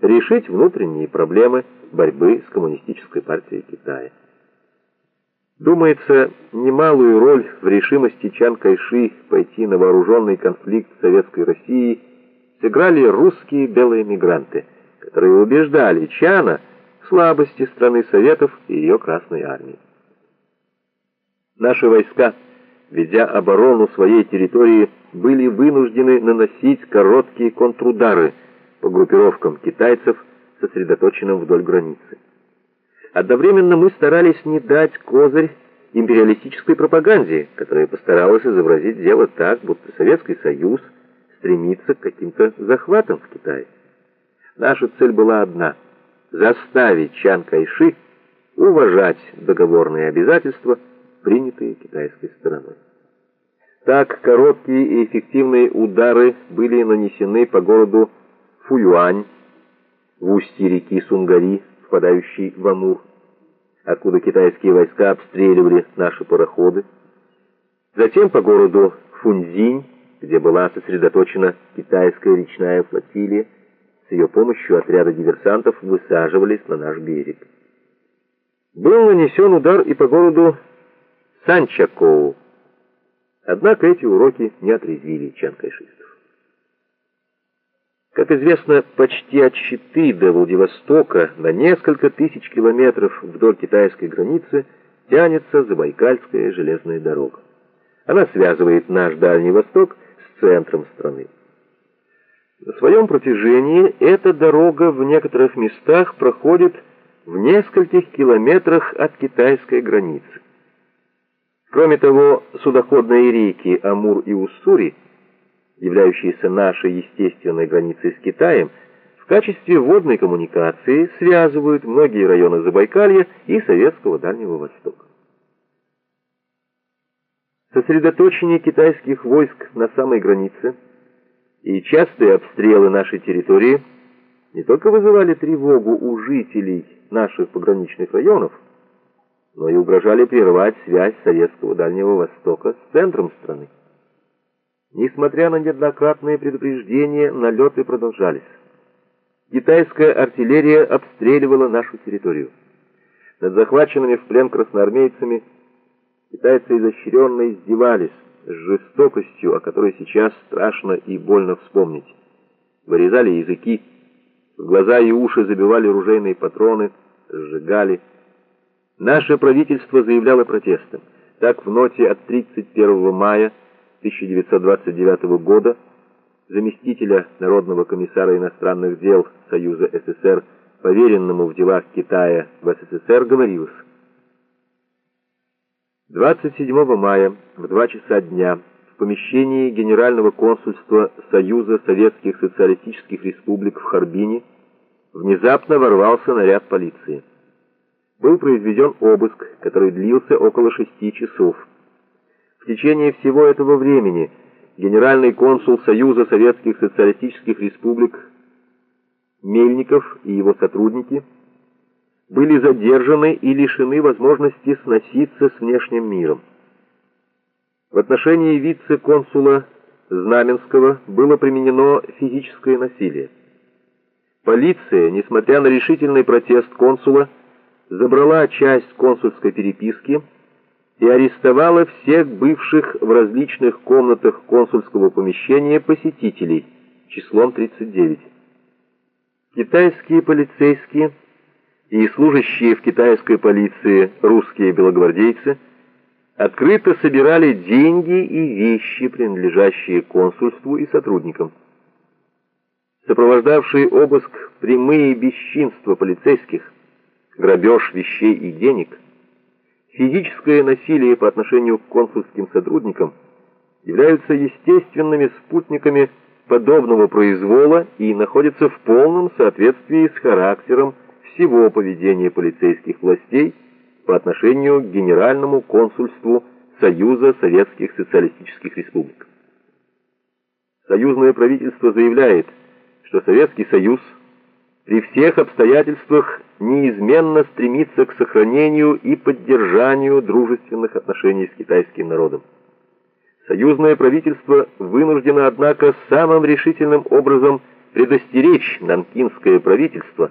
решить внутренние проблемы борьбы с коммунистической партией Китая. Думается, немалую роль в решимости Чан Кайши пойти на вооруженный конфликт с Советской Россией сыграли русские белые мигранты, которые убеждали Чана в слабости страны Советов и ее Красной Армии. Наши войска, ведя оборону своей территории, были вынуждены наносить короткие контрудары по группировкам китайцев, сосредоточенным вдоль границы. Одновременно мы старались не дать козырь империалистической пропаганде, которая постаралась изобразить дело так, будто Советский Союз стремится к каким-то захватам в Китае. Наша цель была одна — заставить Чан Кайши уважать договорные обязательства, принятые китайской стороной. Так короткие и эффективные удары были нанесены по городу Фуюань в устье реки Сунгари, впадающей в Амур, откуда китайские войска обстреливали наши пароходы. Затем по городу Фунзинь, где была сосредоточена китайская речная флотилия, с ее помощью отряды диверсантов высаживались на наш берег. Был нанесен удар и по городу Санчакоу. Однако эти уроки не отрезвили чанкайшистов. Как известно, почти от Читы до Владивостока на несколько тысяч километров вдоль китайской границы тянется Забайкальская железная дорога. Она связывает наш Дальний Восток с центром страны. На своем протяжении эта дорога в некоторых местах проходит в нескольких километрах от китайской границы. Кроме того, судоходные реки Амур и Уссури – являющиеся нашей естественной границей с Китаем, в качестве водной коммуникации связывают многие районы Забайкалья и Советского Дальнего Востока. Сосредоточение китайских войск на самой границе и частые обстрелы нашей территории не только вызывали тревогу у жителей наших пограничных районов, но и угрожали прервать связь Советского Дальнего Востока с центром страны. Несмотря на неоднократные предупреждения, налеты продолжались. Китайская артиллерия обстреливала нашу территорию. Над захваченными в плен красноармейцами китайцы изощренно издевались с жестокостью, о которой сейчас страшно и больно вспомнить. Вырезали языки, в глаза и уши забивали ружейные патроны, сжигали. Наше правительство заявляло протестом. Так в ноте от 31 мая 1929 года заместителя Народного комиссара иностранных дел Союза СССР, поверенному в делах Китая в СССР, говорилось. 27 мая в 2 часа дня в помещении Генерального консульства Союза Советских Социалистических Республик в Харбине внезапно ворвался наряд полиции. Был произведен обыск, который длился около шести часов. В течение всего этого времени генеральный консул Союза Советских Социалистических Республик Мельников и его сотрудники были задержаны и лишены возможности сноситься с внешним миром. В отношении вице-консула Знаменского было применено физическое насилие. Полиция, несмотря на решительный протест консула, забрала часть консульской переписки и арестовала всех бывших в различных комнатах консульского помещения посетителей числом 39. Китайские полицейские и служащие в китайской полиции русские белогвардейцы открыто собирали деньги и вещи, принадлежащие консульству и сотрудникам. Сопровождавшие обыск прямые бесчинства полицейских, грабеж вещей и денег – Физическое насилие по отношению к консульским сотрудникам являются естественными спутниками подобного произвола и находятся в полном соответствии с характером всего поведения полицейских властей по отношению к Генеральному консульству Союза Советских Социалистических Республик. Союзное правительство заявляет, что Советский Союз при всех обстоятельствах неизменно стремится к сохранению и поддержанию дружественных отношений с китайским народом. Союзное правительство вынуждено, однако, самым решительным образом предостеречь нанкинское правительство